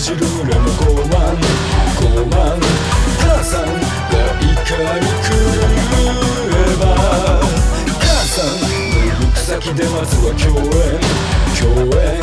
じる裏の傲慢傲慢母さんが怒り狂えば。母さんのく先で待つは共演。共演。